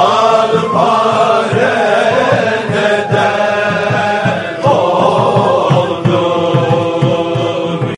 Father.